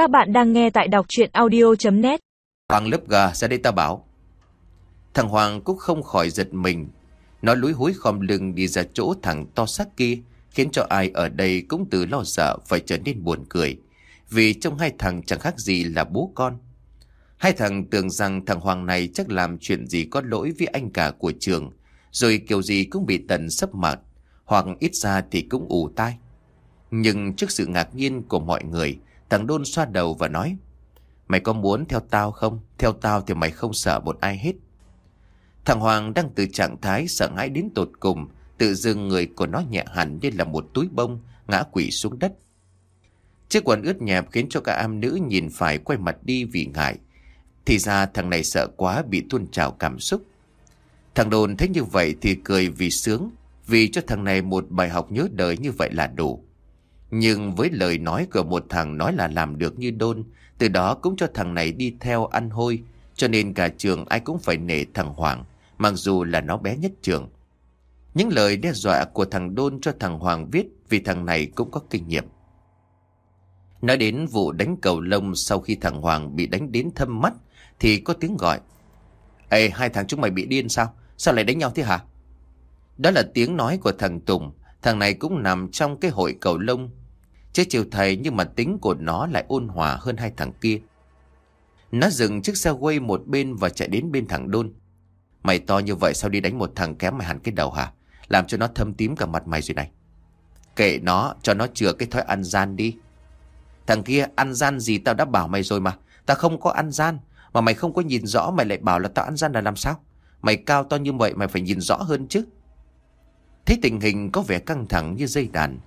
Các bạn đang nghe tại đọc chuyện audio.net Hoàng lớp gà ra đây ta bảo. Thằng Hoàng cũng không khỏi giật mình. Nó lúi húi khom lưng đi ra chỗ thằng to xác kia, khiến cho ai ở đây cũng từ lo sợ phải trở nên buồn cười. Vì trong hai thằng chẳng khác gì là bố con. Hai thằng tưởng rằng thằng Hoàng này chắc làm chuyện gì có lỗi với anh cả của trường, rồi kiểu gì cũng bị tần sấp mặt, hoặc ít ra thì cũng ủ tai. Nhưng trước sự ngạc nhiên của mọi người, thằng Đôn xoa đầu và nói, Mày có muốn theo tao không? Theo tao thì mày không sợ một ai hết. Thằng Hoàng đang từ trạng thái sợ hãi đến tột cùng, tự dưng người của nó nhẹ hẳn như là một túi bông, ngã quỷ xuống đất. Chiếc quần ướt nhẹp khiến cho cả am nữ nhìn phải quay mặt đi vì ngại. Thì ra thằng này sợ quá bị tuôn trào cảm xúc. Thằng đồn thấy như vậy thì cười vì sướng, vì cho thằng này một bài học nhớ đời như vậy là đủ. Nhưng với lời nói của một thằng nói là làm được như đôn, từ đó cũng cho thằng này đi theo ăn hôi, cho nên cả trường ai cũng phải nể thằng Hoàng, mặc dù là nó bé nhất trường. Những lời đe dọa của thằng Đôn cho thằng Hoàng viết vì thằng này cũng có kinh nghiệm. Nói đến vụ đánh cầu lông sau khi thằng Hoàng bị đánh đến thâm mắt thì có tiếng gọi. Ê, hai thằng chúng mày bị điên sao? Sao lại đánh nhau thế hả? Đó là tiếng nói của thằng Tùng. Thằng này cũng nằm trong cái hội cầu lông. Chứ chiều thầy nhưng mà tính của nó lại ôn hòa hơn hai thằng kia. Nó dừng chiếc xe quay một bên và chạy đến bên thằng Đôn. Mày to như vậy sao đi đánh một thằng kém mày hẳn cái đầu hả? Làm cho nó thâm tím cả mặt mày rồi này. Kệ nó, cho nó chừa cái thói ăn gian đi. Thằng kia ăn gian gì tao đã bảo mày rồi mà. Tao không có ăn gian. Mà mày không có nhìn rõ mày lại bảo là tao ăn gian là làm sao? Mày cao to như vậy mày phải nhìn rõ hơn chứ. Thấy tình hình có vẻ căng thẳng như dây đàn.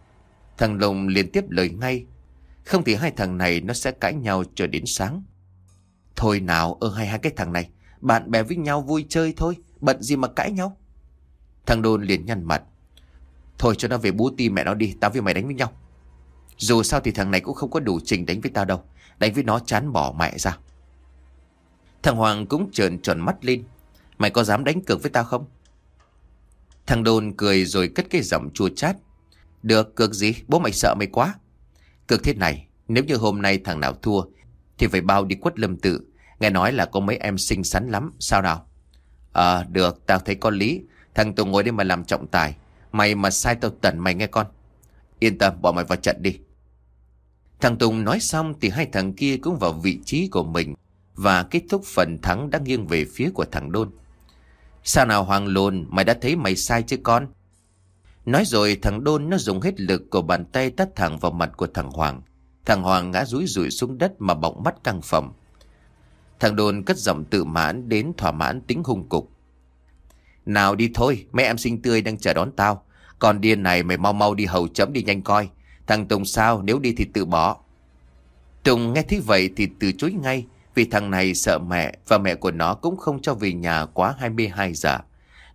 Thằng Lùng liền tiếp lời ngay. Không thì hai thằng này nó sẽ cãi nhau cho đến sáng. Thôi nào, ơ hai hai cái thằng này. Bạn bè với nhau vui chơi thôi. Bận gì mà cãi nhau. Thằng Đôn liền nhăn mặt. Thôi cho nó về bú ti mẹ nó đi. Tao với mày đánh với nhau. Dù sao thì thằng này cũng không có đủ trình đánh với tao đâu. Đánh với nó chán bỏ mẹ ra. Thằng Hoàng cũng trợn tròn mắt lên. Mày có dám đánh cược với tao không? Thằng Đôn cười rồi cất cái giọng chua chát. Được, cược gì? Bố mày sợ mày quá. Cược thế này, nếu như hôm nay thằng nào thua, thì phải bao đi quất lâm tự. Nghe nói là có mấy em xinh xắn lắm, sao nào? Ờ, được, tao thấy có lý. Thằng Tùng ngồi đây mà làm trọng tài. Mày mà sai tao tẩn mày nghe con. Yên tâm, bỏ mày vào trận đi. Thằng Tùng nói xong thì hai thằng kia cũng vào vị trí của mình và kết thúc phần thắng đã nghiêng về phía của thằng Đôn. Sao nào Hoàng Lồn, mày đã thấy mày sai chứ con? Nói rồi thằng Đôn nó dùng hết lực của bàn tay tắt thẳng vào mặt của thằng Hoàng. Thằng Hoàng ngã rúi rủi xuống đất mà bọng mắt căng phẩm. Thằng Đôn cất giọng tự mãn đến thỏa mãn tính hung cục. Nào đi thôi, mẹ em sinh tươi đang chờ đón tao. Còn điên này mày mau mau đi hầu chấm đi nhanh coi. Thằng Tùng sao nếu đi thì tự bỏ. Tùng nghe thấy vậy thì từ chối ngay. Vì thằng này sợ mẹ và mẹ của nó cũng không cho về nhà quá 22 giờ.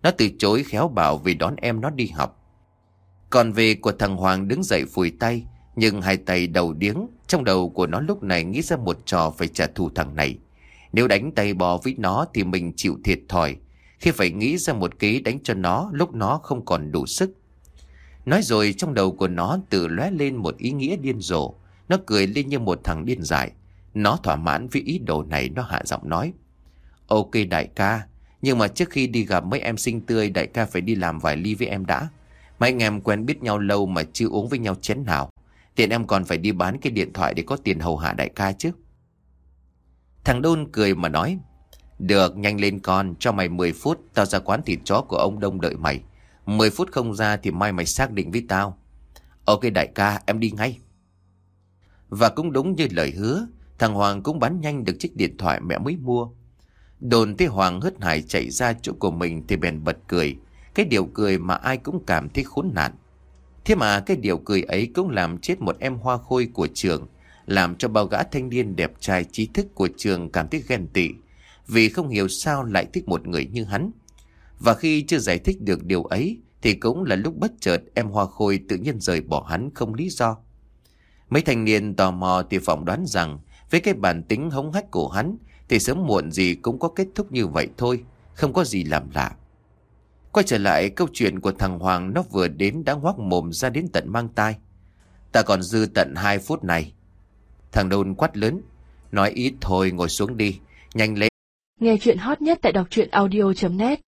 Nó từ chối khéo bảo vì đón em nó đi học. Còn về của thằng Hoàng đứng dậy phủi tay, nhưng hai tay đầu điếng, trong đầu của nó lúc này nghĩ ra một trò phải trả thù thằng này. Nếu đánh tay bò với nó thì mình chịu thiệt thòi, khi phải nghĩ ra một kế đánh cho nó lúc nó không còn đủ sức. Nói rồi trong đầu của nó tự lóe lên một ý nghĩa điên rồ, nó cười lên như một thằng điên dại. Nó thỏa mãn với ý đồ này nó hạ giọng nói. Ok đại ca, nhưng mà trước khi đi gặp mấy em xinh tươi đại ca phải đi làm vài ly với em đã. Mấy anh em quen biết nhau lâu mà chưa uống với nhau chén nào. Tiện em còn phải đi bán cái điện thoại để có tiền hầu hạ đại ca chứ. Thằng Đôn cười mà nói. Được, nhanh lên con, cho mày 10 phút, tao ra quán thịt chó của ông Đông đợi mày. 10 phút không ra thì mai mày xác định với tao. Ok đại ca, em đi ngay. Và cũng đúng như lời hứa, thằng Hoàng cũng bán nhanh được chiếc điện thoại mẹ mới mua. Đồn thấy Hoàng hớt hải chạy ra chỗ của mình thì bèn bật cười. Cái điều cười mà ai cũng cảm thấy khốn nạn. Thế mà cái điều cười ấy cũng làm chết một em hoa khôi của trường, làm cho bao gã thanh niên đẹp trai trí thức của trường cảm thấy ghen tị, vì không hiểu sao lại thích một người như hắn. Và khi chưa giải thích được điều ấy, thì cũng là lúc bất chợt em hoa khôi tự nhiên rời bỏ hắn không lý do. Mấy thanh niên tò mò thì phỏng đoán rằng, với cái bản tính hống hách của hắn, thì sớm muộn gì cũng có kết thúc như vậy thôi, không có gì làm lạ. Quay trở lại, câu chuyện của thằng Hoàng nó vừa đến đã ngoác mồm ra đến tận mang tai. Ta còn dư tận 2 phút này. Thằng đôn quát lớn. Nói ít thôi, ngồi xuống đi. Nhanh lên. Nghe chuyện hot nhất tại đọc truyện audio.net